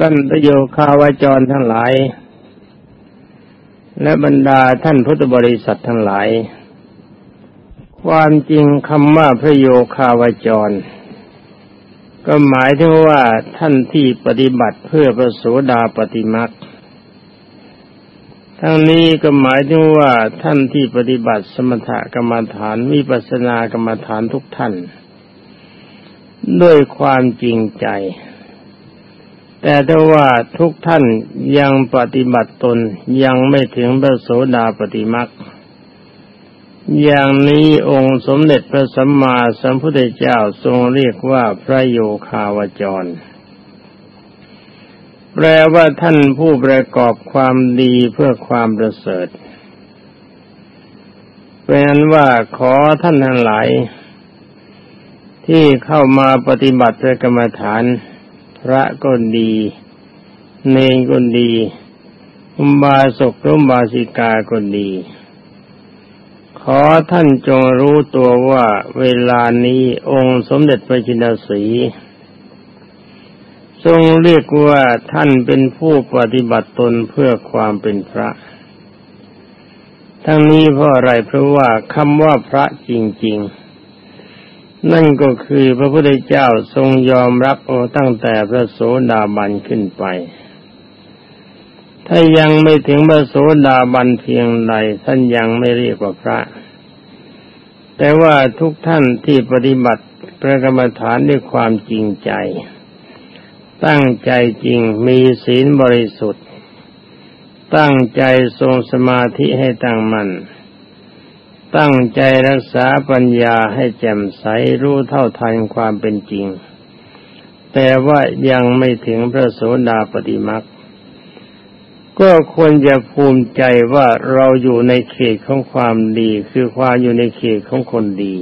ท่านประโยคาวาจรทั้งหลาย และบรรดาท่านพุทธบริษัททั้งหลาย ความจริงคำว่าพระโยคาวาจร ก็หมายถึงว่าท่านที่ปฏิบัติเพื่อประโสดาปฏิมักทั้งนี้ก็หมายถึงว่าท่านที่ปฏิบัติสมถกรรมฐานวิปัสสนากรรมฐานทุกท่าน ด้วยความจริงใจ แต่ถ้าว่าทุกท่านยังปฏิบัติตนยังไม่ถึงพระโสดาปฏิมักอย่างนี้องค์สมเด็จพระสัมมาสัมพุทธเจ้าทรงเรียกว่าพระโยคาวจร แปลว่าท่านผู้ประกอบความดีเพื่อความประเสริฐเป็นนั้นว่าขอท่านทั้งหลายที่เข้ามาปฏิบัติกรรมฐาน พระก็ดี เนงก็ดีอุบาสกรุบาสิกาก็ดี ขอท่านจงรู้ตัวว่าเวลานี้องค์สมเด็จพระจินสีทรงเรียกว่าท่านเป็นผู้ปฏิบัติตนเพื่อความเป็นพระ ทั้งนี้เพราะอะไรเพราะว่าคำว่าพระจริง ๆ นั่นก็คือพระพุทธเจ้าทรงยอมรับโอตั้งแต่พระโสดาบันขึ้นไป ถ้ายังไม่ถึงพระโสดาบันเพียงใดท่านยังไม่เรียกว่าพระ แต่ว่าทุกท่านที่ปฏิบัติพระกรรมฐานด้วยความจริงใจ ตั้งใจจริงมีศีลบริสุทธิ์ ตั้งใจทรงสมาธิให้ตั้งมัน่น ตั้งใจรักษาปัญญาให้แจ่มใสรู้เท่าทันความเป็นจริง แต่ว่ายังไม่ถึงพระโสดาปฏิมักก็ควรจะภูมิใจว่าเราอยู่ในเขตของความดี คือความอยู่ในเขตของคนดี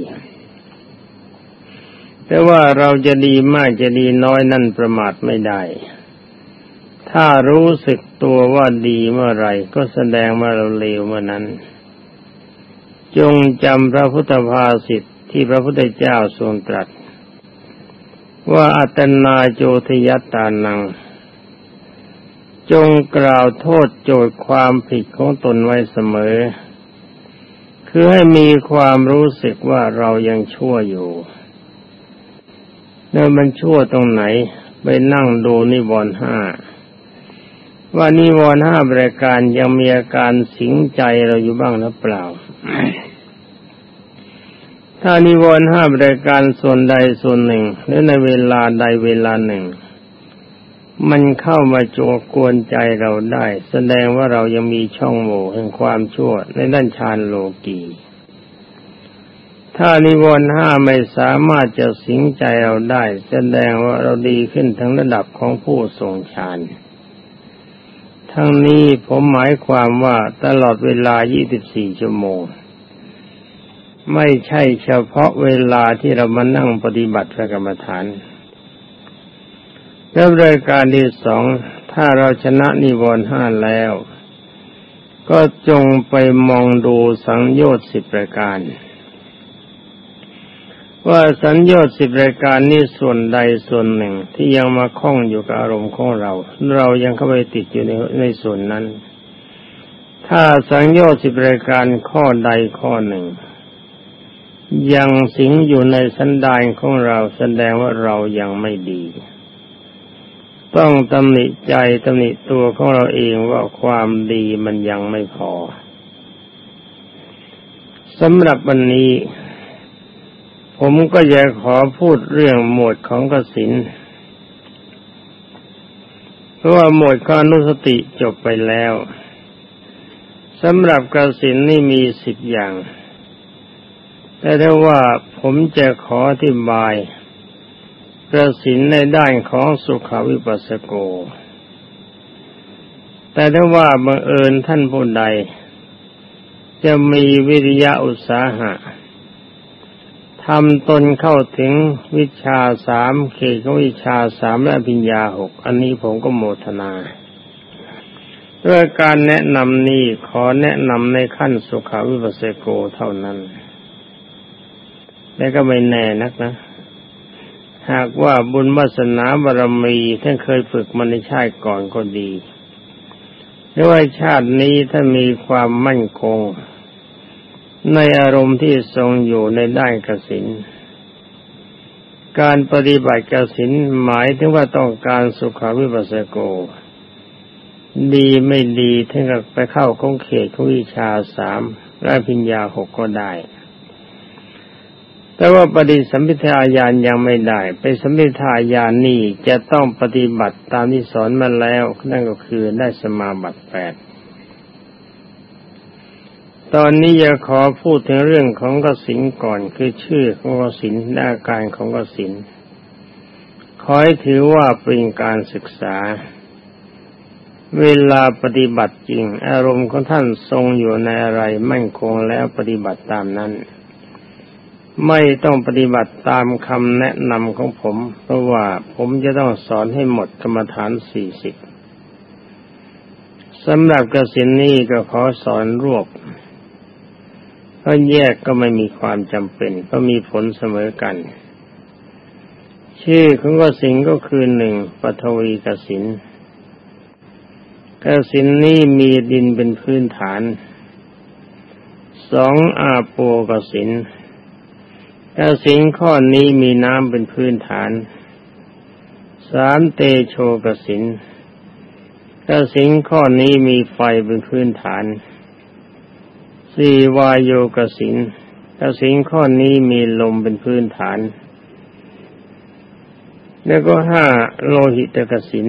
แต่ว่าเราจะดีมากจะดีน้อยนั่นประมาทไม่ได้ ถ้ารู้สึกตัวว่าดีเมื่อไรก็แสดงว่าเราเลวเมื่อนั้น จงจำพระพุทธภาษิตที่พระพุทธเจ้าทรงตรัส ว่าอัตนาโจทยัตตานัง จงกล่าวโทษโจทย์ความผิดของตนไว้เสมอ คือให้มีความรู้สึกว่าเรายังชั่วอยู่แล้วมันชั่วตรงไหน ไปนั่งดูนิวรณ์ห้าว่านิวรณ์ห้าบริการยังมีอาการสิงใจเราอยู่บ้างหรือเปล่า ถ้านิวรณ์ห้าบริการส่วนใดส่วนหนึ่ง หรือในเวลาใดเวลาหนึ่ง มันเข้ามาโจกวนใจเราได้ แสดงว่าเรายังมีช่องโหว่แห่งความชั่วในด้านฌานโลกีถ้านิวรณ์ห้าไม่สามารถจะสิงใจเราได้ แสดงว่าเราดีขึ้นทั้งระดับของผู้ทรงฌานทั้งนี้ผมหมายความว่าตลอดเวลา 24 ชั่วโมง ไม่ใช่เฉพาะเวลาที่เรามานั่งปฏิบัติพระกรรมฐานแล้วรายการที่สองถ้าเราชนะนิวรณ์ห้าแล้ว ก็จงไปมองดูสังโยชน์สิบรายการ ว่าสัญญาสิบรายการนี้ส่วนใดส่วนหนึ่งที่ยังมาคล้องอยู่กับอารมณ์ของเรา เรายังเข้าไปติดอยู่ในในส่วนนั้น ถ้าสัญญาสิบรายการข้อใดข้อหนึ่ง ยังสิงอยู่ในสันดานของเราแสดงว่าเรายังไม่ดี ต้องตำหนิใจตำหนิตัวของเราเองว่าความดีมันยังไม่พอสำหรับวันนี้ ผมก็จะขอพูดเรื่องหมวดของกสินเพราะว่าหมวดข้อนุสติจบไปแล้วสำหรับกสินนี่มีสิบอย่าง แต่ถ้าว่าผมจะขออธิบายกสินในด้านของสุขวิปัสสโก แต่ถ้าว่าบังเอิญท่านผู้ใด จะมีวิริยะอุตสาหะทำตนเข้าถึงวิชาสามเขตของวิชาสามและปัญญาหก อันนี้ผมก็โมทนาด้วยการแนะนำนี้ขอแนะนำในขั้นสุขาวิปัสสโกเท่านั้น และก็ไม่แน่นักนะ หากว่าบุญวาสนาบารมีท่านเคยฝึกมาในชาติก่อนก็ดีหรือว่าชาตินี้ถ้ามีความมั่นคง ในอารมณ์ที่ทรงอยู่ในด้านกสินการปฏิบัติกสินหมายถึงว่าต้องการสุขาวิปัสสโก ดีไม่ดีถึงกับไปเข้าคงเขตของวิชาสามและพิญญาหกก็ได้ แต่ว่าปฏิสัมพิทาญาณยังไม่ได้ ไปสัมพิทาญาณนี่จะต้องปฏิบัติตามที่สอนมาแล้ว นั่นก็คือได้สมาบัติแปดตอนนี้จะขอพูดถึงเรื่องของกสินก่อนคือชื่อของกสินหน้าการของกสินขอให้ถือว่าเป็นการศึกษา เวลาปฏิบัติจริง อารมณ์ของท่านทรงอยู่ในอะไรมั่นคงแล้วปฏิบัติตามนั้น ไม่ต้องปฏิบัติตามคำแนะนำของผม เพราะว่าผมจะต้องสอนให้หมดกรรมฐานสี่สิบสำหรับกสินนี้ก็ขอสอนรวบเพราะแยกก็ไม่มีความจำเป็นเพราะมีผลเสมอกัน ชื่อของกสินก็คือหนึ่งปฐวีกสินกสินนี้มีดินเป็นพื้นฐาน สองอาโปกสิน กสินข้อนี้มีน้ำเป็นพื้นฐาน สามเตโชกสินกสินข้อนี้มีไฟเป็นพื้นฐาน สี่วายโยกสินกสินข้อนี้มีลมเป็นพื้นฐาน แล้วก็ห้าโลหิตกสิน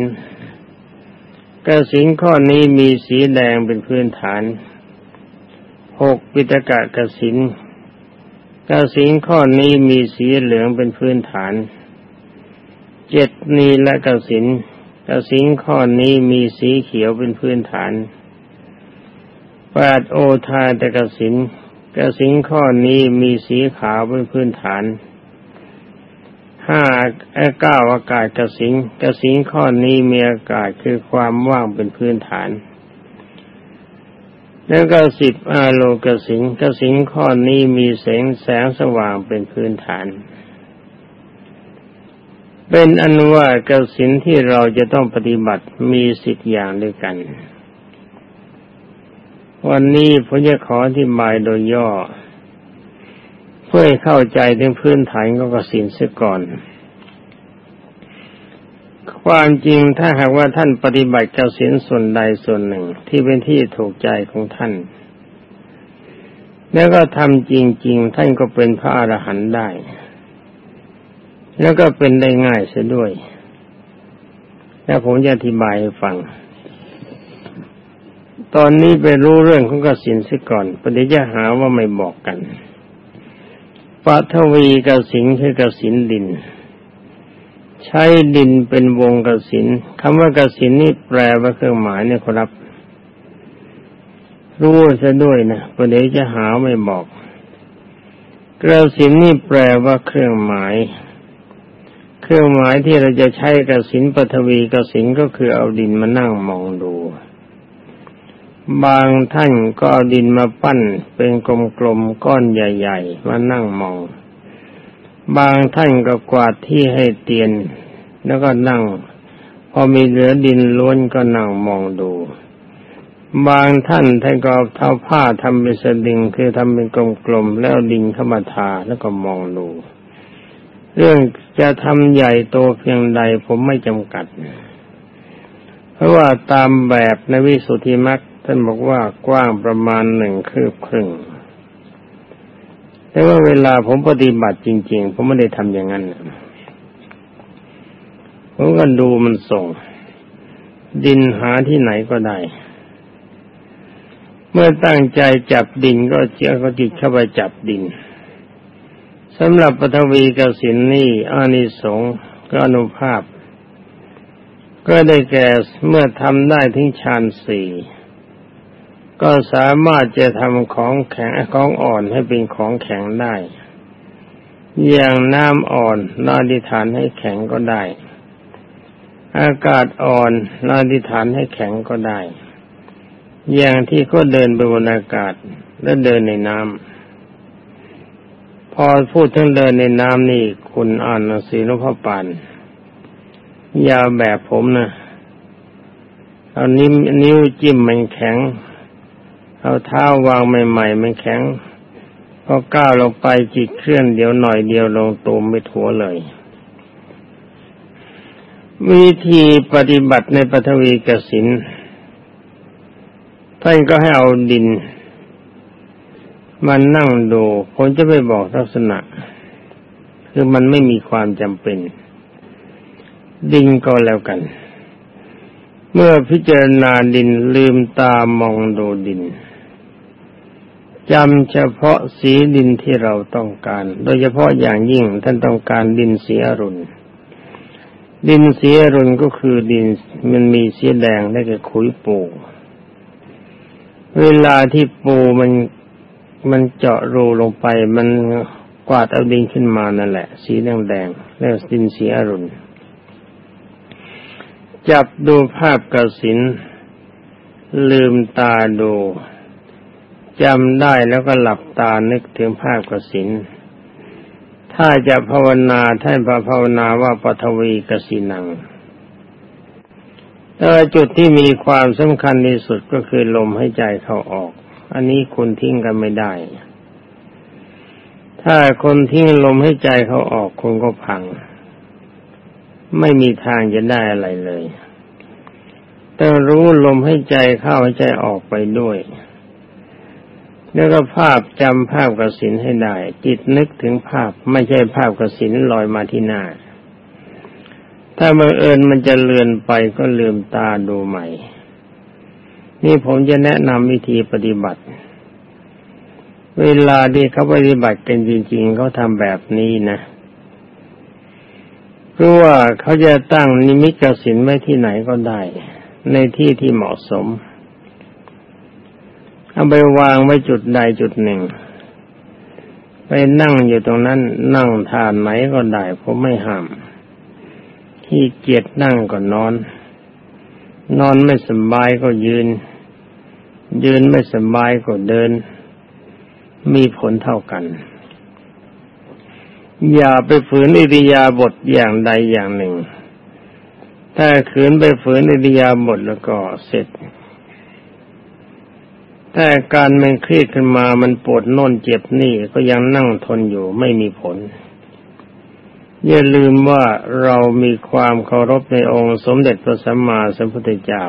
กสินข้อนี้มีสีแดงเป็นพื้นฐาน หกปิตกะกสิน กสินข้อนี้มีสีเหลืองเป็นพื้นฐาน เจ็ดนีและกสินกสินข้อนี้มีสีเขียวเป็นพื้นฐานแปดโอทาตกสินกสินข้อนี้มีสีขาวเป็นพื้นฐานห้าเก้าอากาศกสิงกสิงข้อนี้มีอากาศคือความว่างเป็นพื้นฐาน แล้วก็สิบอาโลกสิงกสิงข้อนี้มีแสงแสงสว่างเป็นพื้นฐาน เป็นอันว่ากสินที่เราจะต้องปฏิบัติมีสิบอย่างด้วยกัน วันนี้ผมจะขออธิบายโดยย่อ เพื่อเข้าใจถึงพื้นฐานของกสินเสียก่อน ความจริงถ้าหากว่าท่านปฏิบัติเกสินส่วนใดส่วนหนึ่ง ที่เป็นที่ถูกใจของท่าน แล้วก็ทำจริง ๆ ท่านก็เป็นพระอรหันต์ได้ แล้วก็เป็นได้ง่ายเสียด้วย แล้วผมจะอธิบายให้ฟัง ตอนนี้ไปรู้เรื่องของกสินสิก่อนปฏิจะหาว่าไม่บอกกันปัทวีกสินคือกสินดิน ใช้ดินเป็นวงกสินคำว่ากสินนี่แปลว่าเครื่องหมายเนี่ยครับ รู้ซะด้วยนะปฏิจะหาไม่บอก กระสินนี่แปลว่าเครื่องหมาย เครื่องหมายที่เราจะใช้กสินปฐวีกสินก็คือเอาดินมานั่งมองดู บางท่านก็เอาดินมาปั้นเป็นกลมๆก้อนใหญ่ ๆ มานั่งมอง บางท่านก็กวาดที่ให้เตียน แล้วก็นั่ง พอมีเหลือดินล้วนก็นั่งมองดู บางท่านท่านก็เท้าผ้าทำเป็นสดิงคือทำเป็นกลมๆแล้วดินเข้ามาทาแล้วก็มองดู เรื่องจะทำใหญ่โตเพียงใดผมไม่จำกัด เพราะว่าตามแบบในวิสุทธิมรรคท่านบอกว่ากว้างประมาณหนึ่งคืบครึ่ง แต่ว่าเวลาผมปฏิบัติจริง ๆ ผมไม่ได้ทำอย่างนั้นผมก็ดูมันส่ง ดินหาที่ไหนก็ได้ เมื่อตั้งใจจับดินก็เจ้าก็จิตเข้าไปจับดินสำหรับปฐวีกสินนี่อานิสงส์ก็อนุภาพ ก็ได้แก่เมื่อทำได้ทิ้งฌานสี่ ก็สามารถจะทำของแข็งของอ่อนให้เป็นของแข็งได้ อย่างน้ำอ่อนลาดิฐานให้แข็งก็ได้ อากาศอ่อนลาดิฐานให้แข็งก็ได้ อย่างที่เขาเดินไปบนอากาศและเดินในน้ำพอพูดถึงเดินในน้ำนี่คุณอ่านหนังสือหลวงพ่อปานยาวแบบผมนะเอานิ้วนิ้วจิ้มมันแข็ง เอาเท้าวางใหม่ๆมันแข็งพอก้าวลงไปจิตเคลื่อนเดียวหน่อยเดียวลงตูมไม่ถัวเลย วิธีปฏิบัติในปฐวีกสินท่านก็ให้เอาดินมันนั่งดูผมจะไม่บอกลักษณะ คือมันไม่มีความจำเป็น ดินก็แล้วกัน เมื่อพิจารณาดินลืมตามองดูดิน จำเฉพาะสีดินที่เราต้องการ โดยเฉพาะอย่างยิ่งท่านต้องการดินสีอรุณ ดินสีอรุณก็คือดินมันมีสีแดงได้แก่ขุยปูเวลาที่ปูมันมันเจาะรูลงไป มันกวาดเอาดินขึ้นมานั่นแหละ สีแดงแดงเรียกดินสีอรุณ จับดูภาพกระสินลืมตาดู จำได้แล้วก็หลับตานึกถึงภาพกสินถ้าจะภาวนาท่านพระภาวนาว่าปฐวีกสินังแต่จุดที่มีความสำคัญที่สุดก็คือลมให้ใจเข้าออก อันนี้คุณทิ้งกันไม่ได้ ถ้าคนทิ้งลมให้ใจเขาออกคุณก็พัง ไม่มีทางจะได้อะไรเลยต้องรู้ลมให้ใจเข้าให้ใจออกไปด้วย แล้วก็ภาพจำภาพกสินให้ได้ จิตนึกถึงภาพไม่ใช่ภาพกสินลอยมาที่หน้า ถ้าบังเอิญมันจะเลือนไปก็ลืมตาดูใหม่ นี่ผมจะแนะนำวิธีปฏิบัติ เวลาที่เขาปฏิบัติกันจริง ๆ เขาทำแบบนี้นะเพราะว่าเขาจะตั้งนิมิตกสินไว้ที่ไหนก็ได้ ในที่ที่เหมาะสม เอาไปวางไว้จุดใดจุดหนึ่ง ไปนั่งอยู่ตรงนั้น นั่งทานไหนก็ได้ผมไม่ห้ามขี้เกียจนั่งก็นอน นอนไม่สบายก็ยืน ยืนไม่สบายก็เดิน มีผลเท่ากัน อย่าไปฝืนอิริยาบถอย่างใดอย่างหนึ่ง ถ้าขืนไปฝืนอิริยาบถแล้วก็เสร็จ แต่การมันเครียดขึ้นมามันปวดน่นเจ็บนี่ก็ยังนั่งทนอยู่ไม่มีผล อย่าลืมว่าเรามีความเคารพในองค์สมเด็จพระสัมมาสัมพุทธเจ้า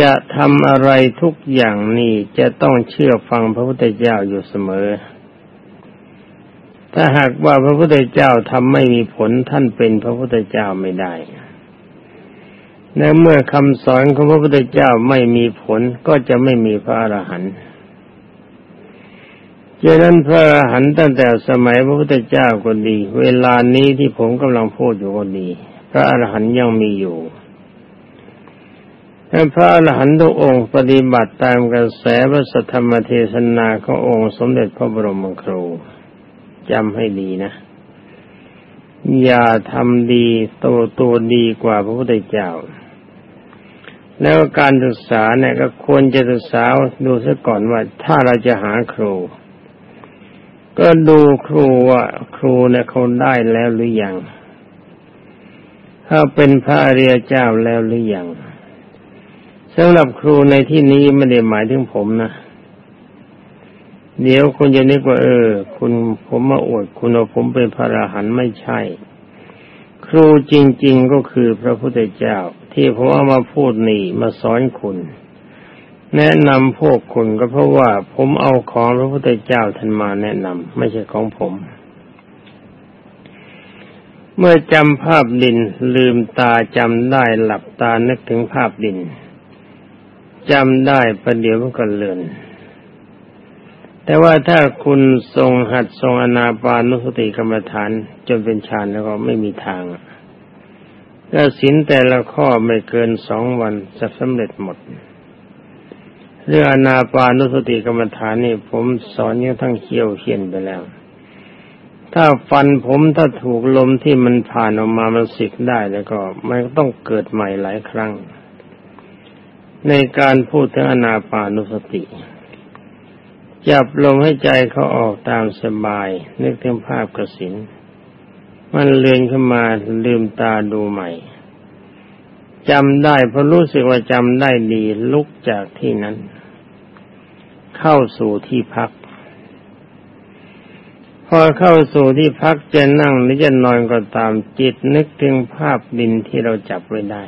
จะทำอะไรทุกอย่างนี้จะต้องเชื่อฟังพระพุทธเจ้าอยู่เสมอ ถ้าหากว่าพระพุทธเจ้าทำไม่มีผลท่านเป็นพระพุทธเจ้าไม่ได้ ในเมื่อคำสอนของพระพุทธเจ้าไม่มีผลก็จะไม่มีพระอรหันต์ดังนั้นพระอรหันต์ตั้งแต่สมัยพระพุทธเจ้าก็ดี เวลานี้ที่ผมกำลังพูดอยู่ก็ดี พระอรหันต์ยังมีอยู่แต่พระอรหันต์ทุกองค์ปฏิบัติตามกระแสพระสัทธรรมเทศนาขององค์สมเด็จพระบรมครูจำให้ดีนะ อย่าทำดีโตตัวดีกว่าพระพุทธเจ้า แล้วการศึกษาเนี่ยก็ควรจะศึกษาดูซะก่อนว่าถ้าเราจะหาครู ก็ดูครูว่าครูเนี่ยเขาได้แล้วหรือยังถ้าเป็นพระอริยเจ้าแล้วหรือยังสำหรับครูในที่นี้ไม่ได้หมายถึงผมนะเดี๋ยวคุณจะนึกว่าเออ คุณผมมาอวดคุณว่าผมเป็นพระอรหันต์ไม่ใช่ ครูจริง ๆก็คือพระพุทธเจ้า ที่ผมเอามาพูดนี่มาสอนคุณ แนะนำพวกคุณก็เพราะว่าผมเอาของพระพุทธเจ้าท่านมาแนะนำไม่ใช่ของผม เมื่อจำภาพดินลืมตาจำได้หลับตานึกถึงภาพดินจำได้ประเดี๋ยวมันก็เลือน แต่ว่าถ้าคุณทรงหัดทรงอนาปานุสติกรรมฐานจนเป็นฌานแล้วก็ไม่มีทาง ก็สินแต่ละข้อไม่เกินสองวันจะสำเร็จหมด เรื่องอนาปานุสติกรรมฐานนี่ผมสอนยังทั้งเขี้ยวเขียนไปแล้ว ถ้าฟันผมถ้าถูกลมที่มันผ่านออกมามันสิกได้แล้วก็มันต้องเกิดใหม่หลายครั้ง ในการพูดถึงอนาปานุสติ จับลมให้ใจเขาออกตามสบาย นึกถึงภาพกระสิน มันเลือนขึ้นมาลืมตาดูใหม่จำได้เพราะรู้สึกว่าจำได้ดีลุกจากที่นั้น เข้าสู่ที่พัก พอเข้าสู่ที่พักจะนั่งหรือจะนอนก็ตามจิตนึกถึงภาพดินที่เราจับไว้ได้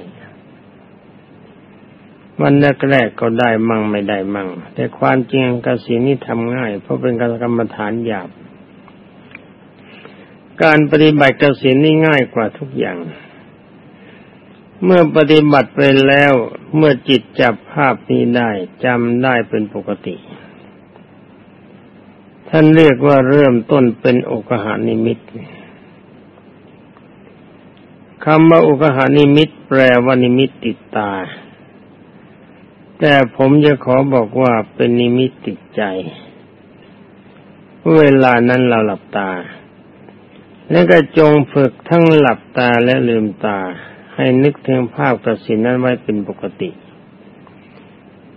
วันแรกๆก็ได้มั่งไม่ได้มั่ง แต่ความจริงกสินี้ทำง่าย เพราะเป็นกรรมฐานหยาบ การปฏิบัติกสินนี่ง่ายกว่าทุกอย่าง เมื่อปฏิบัติไปแล้วเมื่อจิตจับภาพนี้ได้จำได้เป็นปกติ ท่านเรียกว่าเริ่มต้นเป็นอกหานิมิตคำว่าอกหานิมิตแปลว่านิมิตติดตา แต่ผมจะขอบอกว่าเป็นนิมิตติดใจ เวลานั้นเราหลับตา แล้วก็จงฝึกทั้งหลับตาและลืมตา ให้นึกถึงภาพกระสินนั้นไว้เป็นปกติ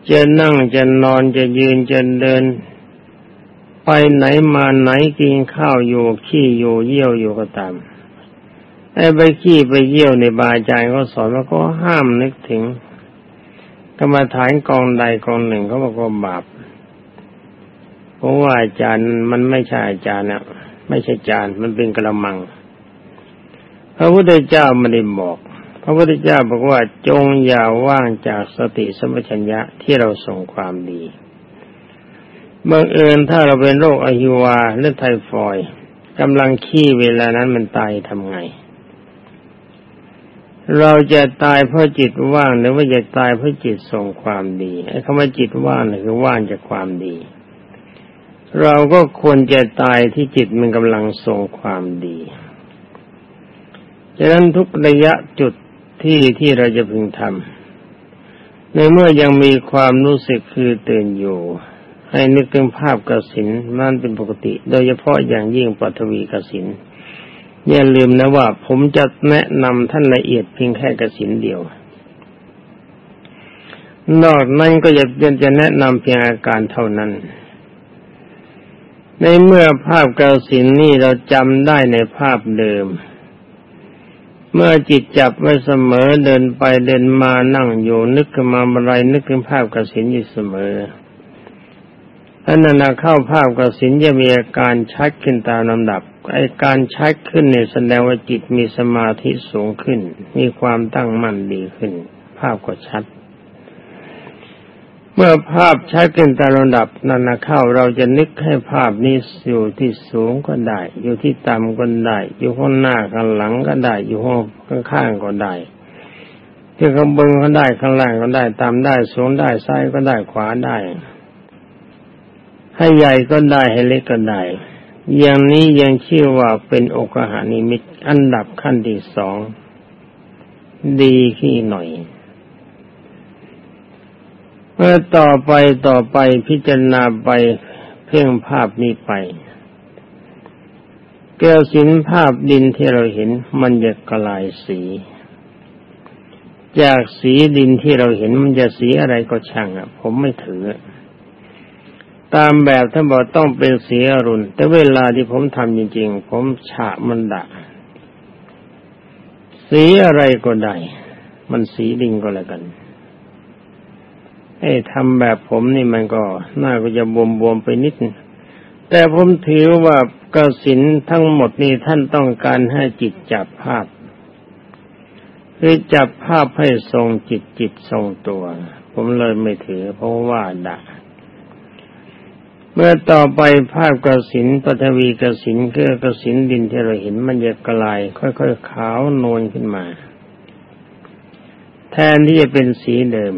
จะนั่งจะนอนจะยืนจะเดิน ไปไหนมาไหนกินข้าวอยู่ขี้อยู่เยี่ยวอยู่ก็ตามไอ้ไปขี้ไปเยี่ยวในบาจารย์เขาสอนว่าก็ห้ามนึกถึงกรรมฐานกองใดกองหนึ่งเขาบอกว่าบาปเพราะว่าอาจารย์มันไม่ใช่อาจารย์นะ ไม่ใช่จารย์มันเป็นกระมัง พระพุทธเจ้าไม่ได้บอก พระพุทธเจ้าบอกว่าจงอย่าว่างจากสติสมัชัญญะที่เราส่งความดีบังเอิญถ้าเราเป็นโรคอหิวาหรือไทฟอยกำลังขี้เวลานั้นมันตายทำไง เราจะตายเพราะจิตว่างหรือว่าจะตายเพราะจิตส่งความดีไอ้คำว่าจิตว่างนี่คือว่างจากความดี เราก็ควรจะตายที่จิตมันกำลังส่งความดีฉะนั้นทุกระยะจุดที่ที่เราจะพึงทำในเมื่อยังมีความรู้สึกคือตื่นอยู่ ให้นึกถึงภาพกสินนั่นเป็นปกติ โดยเฉพาะอย่างยิ่งปัทวีกสินอย่าลืมนะว่าผมจะแนะนำท่านละเอียดเพียงแค่กระสินเดียว นอกนั้นก็จะจะแนะนำเพียงอาการเท่านั้น ในเมื่อภาพกระสินนี่เราจำได้ในภาพเดิม เมื่อจิตจับไว้เสมอเดินไปเดินมานั่งอยู่นึกขึ้นมาอะไรนึกถึงภาพกระสินอยู่เสมออันนั้นเข้าภาพกสินจะมีอาการชัดขึ้นตามลำดับไอการชัดขึ้นเนี่ยแสดงว่าจิตมีสมาธิสูงขึ้น มีความตั้งมั่นดีขึ้น ภาพก็ชัด เมื่อภาพชัดขึ้นตามระดับนันนะเข้าเราจะนึกให้ภาพนี้อยู่ที่สูงก็ได้ อยู่ที่ต่ำก็ได้ อยู่ข้างหน้าข้างหลังก็ได้ อยู่ข้างข้างก็ได้ที่ข้างบนก็ได้ข้างล่างก็ได้ตามได้สูงได้ซ้ายก็ได้ขวาได้ ให้ใหญ่ก็ได้ให้เล็กก็ได้ อย่างนี้ยังชื่อว่าเป็นอกหานิมิตอันดับขั้นที่สองดีขึ้หน่อย เมื่อต่อไปต่อไปพิจารณาไปเพ่งภาพนี้ไป แก้วสินภาพดินที่เราเห็นมันจะกลายสี จากสีดินที่เราเห็นมันจะสีอะไรก็ช่างอะ ผมไม่ถือ ตามแบบท่านบอกต้องเป็นสีอรุณ แต่เวลาที่ผมทำจริงๆ ผมฉะมันดะสีอะไรก็ได้ มันสีดิงก็แล้วกัน ไอ้ทำแบบผมนี่มันก็น่าก็จะบวมบวมไปนิด แต่ผมถือว่ากสินทั้งหมดนี้ท่านต้องการให้จิตจับภาพคือจับภาพให้ทรงจิตจิตทรงตัว ผมเลยไม่ถือเพราะว่าด่าเมื่อต่อไปภาพกระสินปฐวีกระสินคือกระสินดินที่เราเห็นมันจะกลาย ค่อยๆขาวนวลขึ้นมา แทนที่จะเป็นสีเดิม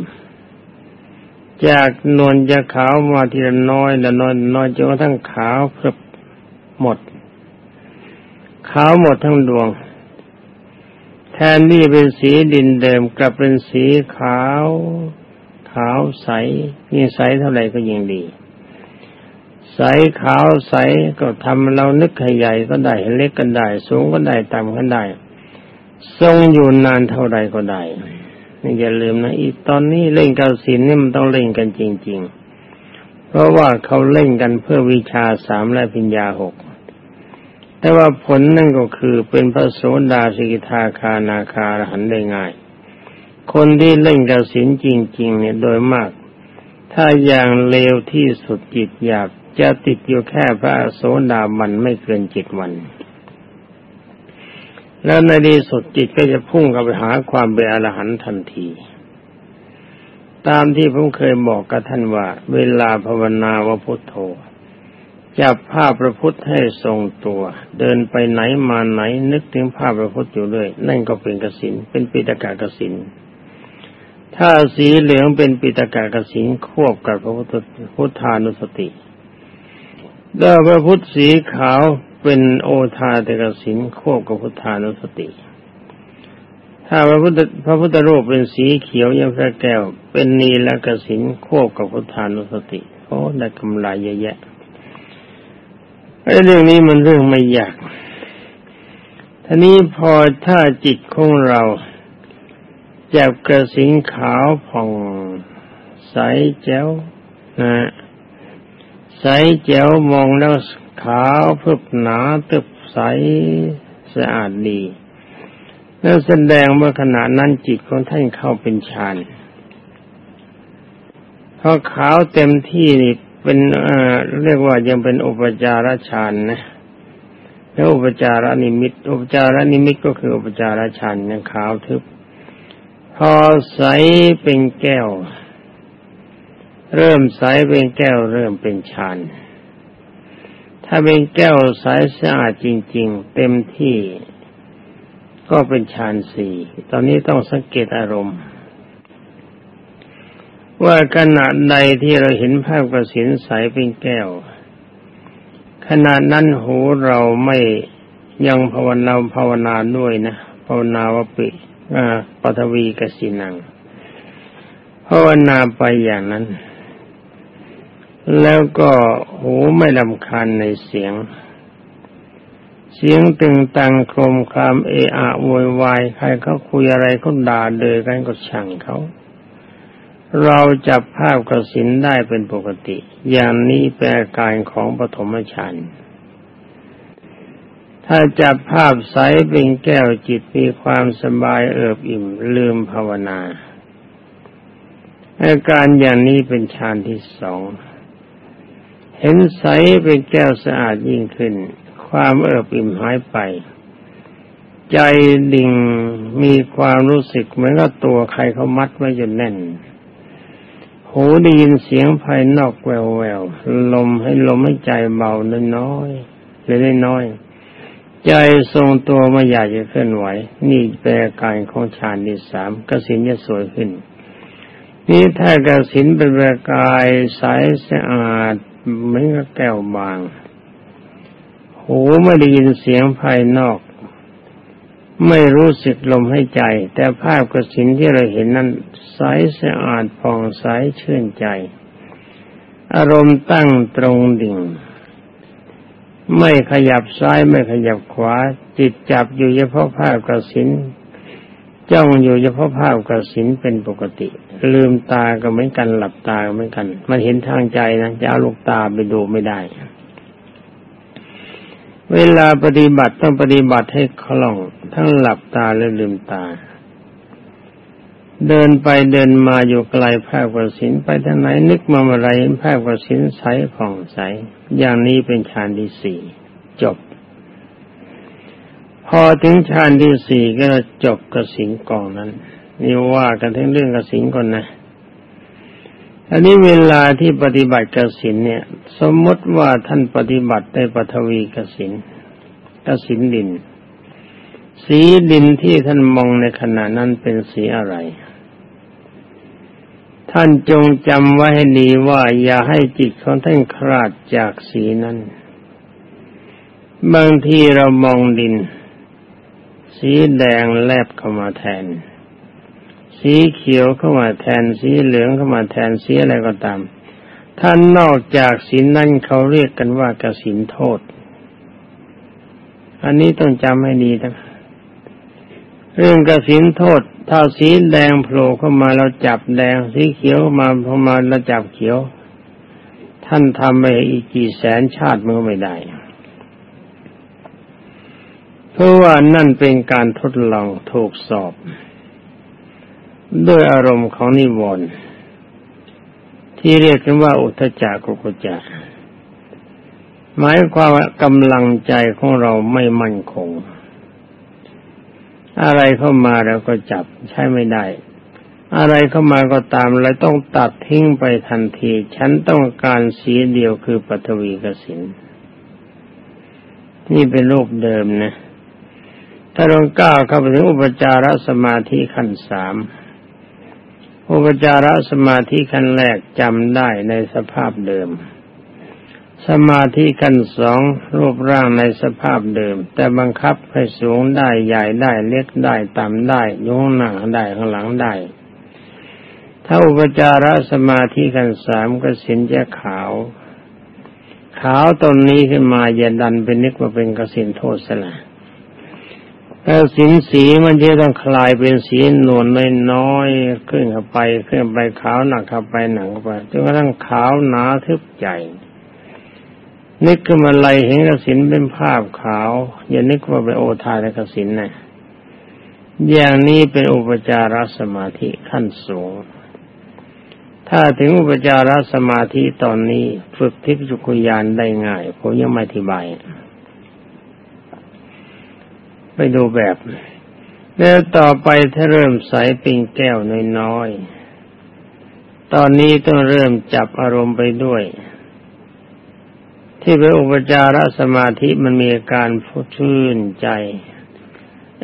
จากนวลจะขาวมาทีละน้อยละน้อยน้อยจนกระทั่งขาวเพิบหมด ขาวหมดทั้งดวง แทนที่เป็นสีดินเดิมกลับเป็นสีขาว ขาวใสนี่ใสเท่าไหร่ก็ยิ่งดี ใสขาวใสก็ทำเรานึกให้ใหญ่ก็ได้เล็กก็ได้ สูงก็ได้ต่ำก็ได้ ทรงอยู่นานเท่าไรก็ได้ นี่อย่าลืมนะอีตอนนี้เล่นกาสินนี่มันต้องเล่นกันจริง ๆ เพราะว่าเขาเล่นกันเพื่อวิชาสามและปัญญาหกแต่ว่าผลนั่นก็คือเป็นพระโสดาสิกิทาคานาคาหันได้ง่าย คนที่เล่นกาสินจริง ๆ เนี่ยโดยมาก ถ้าอย่างเลวที่สุดจิตอยากจะติดอยู่แค่พระโสดาบันไม่เกินจิตวัน แล้วในที่สุดจิตก็จะพุ่งกับไปหาความเป็นอรหันต์ทันที ตามที่ผมเคยบอกกับท่านว่า เวลาภาวนาว่าพุทโธจับภาพพระพุทธให้ทรงตัว เดินไปไหนมาไหนนึกถึงภาพพระพุทธอยู่เลยนั่นก็เป็นกสินเป็นปิตกะกสินถ้าสีเหลืองเป็นปิตกะกสินควบกับพระพุทธพุทธานุสติแล้วพระพุทธสีขาว เป็นโอทาเตกสินควบกับพุทธานุสติ ถ้าพระพุทธพระพุทธรูปเป็นสีเขียวยังพระแก้ว เป็นนีละกสินควบกับพุทธานุสติโอ้ได้กำไรเยอะแยะไอ้เรื่องนี้มันเรื่องไม่ยากทีนี้พอถ้าจิตของเราจับกระสินขาวผ่องใสแจ๋วนะใสแจ๋วมองแล้ว ขาวเพิบหนาตึบใสสะอาดดี แล้วแสดงว่าขณะนั้นจิตของท่านเข้าเป็นฌานพอขาวเต็มที่นี่เป็นเรียกว่ายังเป็นอุปจารฌานนะแล้วอุปจารนิมิต อุปจารนิมิตก็คืออุปจารฌานยังขาวทึบ พอใสเป็นแก้ว เริ่มใสเป็นแก้วเริ่มเป็นฌาน ถ้าเป็นแก้วใสสะอาดจริง ๆ เต็มที่ก็เป็นฌานสี่ ตอนนี้ต้องสังเกตอารมณ์ ว่าขณะใดที่เราเห็นภาพกระสินใสเป็นแก้วขณะนั้นหูเราไม่ยังภาวนาภาวนาด้วยนะภาวนาวปิปฐวีกสินังภาวนาไปอย่างนั้น แล้วก็หูไม่ลำคาญในเสียง เสียงตึงตังโครมครามเออะโวยวายใครเขาคุยอะไรเขาด่าเดยกันก็ช่างเขา เราจับภาพกสินได้เป็นปกติ อย่างนี้เป็นอาการของปฐมฌานถ้าจับภาพใสเป็นแก้วจิตมีความสบายเอิบอิ่มลืมภาวนาอาการอย่างนี้เป็นฌานที่สอง เห็นใสเป็นแก้วสะอาดยิ่งขึ้น ความเอิบอิ่มหายไป ใจดิ่งมีความรู้สึกเหมือนกับตัวใครเขามัดไว้จนแน่น หูได้ยินเสียงภายนอกแววแววลมให้ลมให้ใจเบาน้อยๆเลยน้อยใจทรงตัวไม่อยากจะเคลื่อนไหว นี่แปลการของฌานที่สามกสินจะสวยขึ้นนี่ถ้ากสินเป็นแปลกายใสสะอาด เหมือนกับแก้วบาง หูไม่ได้ยินเสียงภายนอก ไม่รู้สึกลมให้ใจ แต่ภาพกสินที่เราเห็นนั้นใสสะอาดผ่องใสชื่นใจ อารมณ์ตั้งตรงดิ่ง ไม่ขยับซ้ายไม่ขยับขวา จิตจับอยู่เฉพาะภาพกระสินจ้องอยู่เฉพาะภาพกระสินเป็นปกติ ลืมตาก็เหมือนกันหลับตาก็เหมือนกัน มันเห็นทางใจนะจะเอาลูกตาไปดูไม่ได้ เวลาปฏิบัติต้องปฏิบัติให้คล่อง ทั้งหลับตาและลืมตา เดินไปเดินมาอยู่ไกลภาพกสินไปทางไหนนึกมาอะไรภาพกสินใสผ่องใส อย่างนี้เป็นฌานที่สี่จบ พอถึงฌานที่สี่ก็จบกสินกองนั้น นี่ว่ากันทั้งเรื่องกสินก่อนนะ อันนี้เวลาที่ปฏิบัติกสินเนี่ย สมมติว่าท่านปฏิบัติในปฐวีกสินกสินดิน สีดินที่ท่านมองในขณะนั้นเป็นสีอะไร ท่านจงจำไว้ให้ดีว่าอย่าให้จิตของท่านคลาดจากสีนั้น บางทีเรามองดิน สีแดงแลบเข้ามาแทน สีเขียวเข้ามาแทนสีเหลืองเข้ามาแทนสีอะไรก็ตามท่านนอกจากสีนั่นเขาเรียกกันว่ากสินโทษ อันนี้ต้องจำให้ดีนะเรื่องกสินโทษ ถ้าสีแดงโผล่เข้ามาเราจับแดง สีเขียวมาพอมาเราจับเขียว ท่านทำไปอีกกี่แสนชาติมันก็ไม่ได้ เพราะว่านั่นเป็นการทดลองถูกสอบ ด้วยอารมณ์ของนิวรณ์ที่เรียกกันว่าอุทจักกุกุจักหมายความว่ากำลังใจของเราไม่มั่นคง อะไรเข้ามาเราก็จับใช้ไม่ได้ อะไรเข้ามาก็ตามเราต้องตัดทิ้งไปทันที ฉันต้องการสีเดียวคือปฐวีกสินนี่เป็นรูปเดิมนะถ้าลงก้าวเข้าไปถึงอุปจารสมาธิขั้นสาม อุปจารสมาธิขั้นแรกจำได้ในสภาพเดิม สมาธิขั้นสองรูปร่างในสภาพเดิม แต่บังคับให้สูงได้ใหญ่ได้เล็กได้ต่ำได้ยงหน้าได้ข้างหลังได้ ถ้าอุปจารสมาธิขั้นสามก็สินจะขาว ขาวตนนี้ขึ้นมาอย่าดันเป็นนึกว่าเป็นกสินโทษสละ แล้วสินสีมันจะต้องคลายเป็นสีนวลน้อยๆขึ้นเข้าไปขึ้นไปขาวหนักเข้าไปหนักเข้าไปจนกระทั่งขาวหนาทึบใหญ่นึกขึ้นมาไลเห็นกสินเป็นภาพขาว อย่านึกว่าเป็นโอทายกสินนะอย่างนี้เป็นอุปจารสมาธิขั้นสูง ถ้าถึงอุปจารสมาธิตอนนี้ฝึกทิพจุกุยานได้ง่ายผมยังไม่อธิบาย ไปดูแบบ แล้วต่อไปถ้าเริ่มใสปิงแก้วน้อยๆ ตอนนี้ต้องเริ่มจับอารมณ์ไปด้วย ที่เป็นอุปจารสมาธิมันมีอาการฟุชื่นใจ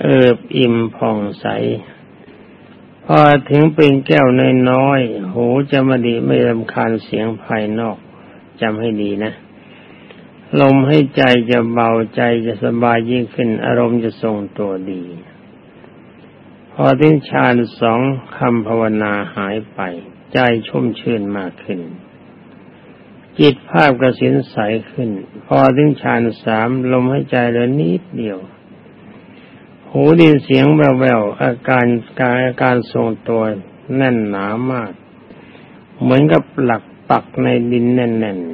เอิบอิ่มผ่องใส พอถึงเป็นแก้วน้อยๆ หูจะมาดีไม่รำคาญเสียงภายนอกจำให้ดีนะ ลมให้ใจจะเบาใจจะสบายยิ่งขึ้น อารมณ์จะทรงตัวดี พอถึงฌานสองคำภาวนาหายไป ใจชุ่มชื่นมากขึ้น จิตภาพกระสินใสขึ้น พอถึงฌานสามลมใหายใจเหลือนิดเดียว หูดินเสียงแววๆอาการการอาการทรงตัวแน่นหนามาก เหมือนกับหลักปักในดินแน่นๆ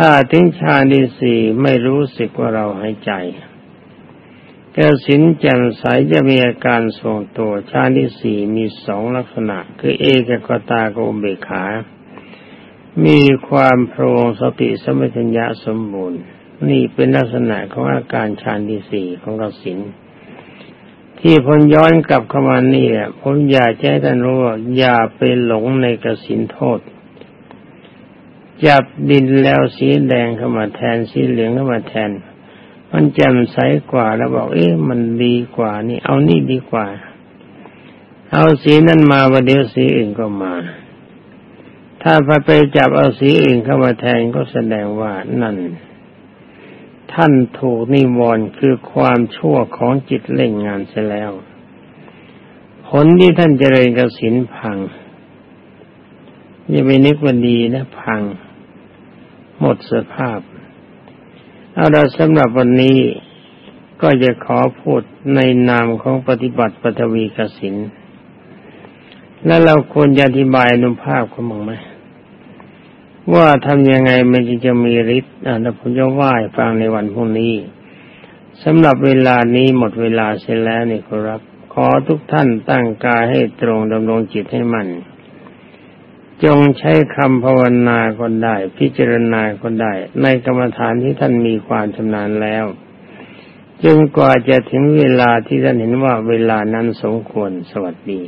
ถ้าถึงฌานที่สี่ไม่รู้สึกว่าเราหายใจแกระสินแจ่มใสจะมีอาการทรงตัวฌานที่สี่มีสองลักษณะ คือเอกกตาโกเบขา มีความโพรงสติสมัชัญญะสมบูรณ์ นี่เป็นลักษณะของอาการฌานที่สี่ของกสินที่ผมย้อนกลับเข้ามานี่ผมอยากให้ท่านรู้ว่าอย่าไปหลงในกสินโทษ จับดินแล้วสีแดงเข้ามาแทนสีเหลืองเข้ามาแทน มันแจ่มใสกว่าแล้วบอก เอ๊ะมันดีกว่านี่ เอานี่ดีกว่า เอาสีนั้นมาวันเดี๋ยวสีอื่นก็มา ถ้าพไปจับเอาสีอื่นเข้ามาแทนก็แสดงว่านั่น ท่านถูกนิวรณ์คือความชั่วของจิตเล่นงานเสียแล้ว ผลที่ท่านเจริญกสินพังอย่าไปนึกว่าดีนะพัง หมดสภาพ เอาละสำหรับวันนี้ก็จะขอพูดในนามของปฏิบัติปฐวีกสิน แล้วเราควรจะอธิบายนุภาพขาบ้างไหมว่าทำยังไงมันจะจะมีฤทธิ์อ่าผมจะไหว้ฟังในวันพรุ่งนี้สำหรับเวลานี้หมดเวลาเสร็จแล้วนี่ครับ ขอทุกท่านตั้งกายให้ตรงดำรงจิตให้มัน จงใช้คำภาวนาก็ได้ พิจารณาก็ได้ ในกรรมฐานที่ท่านมีความชำนาญแล้ว จึงกว่าจะถึงเวลาที่ท่านเห็นว่าเวลานั้นสมควรสวัสดี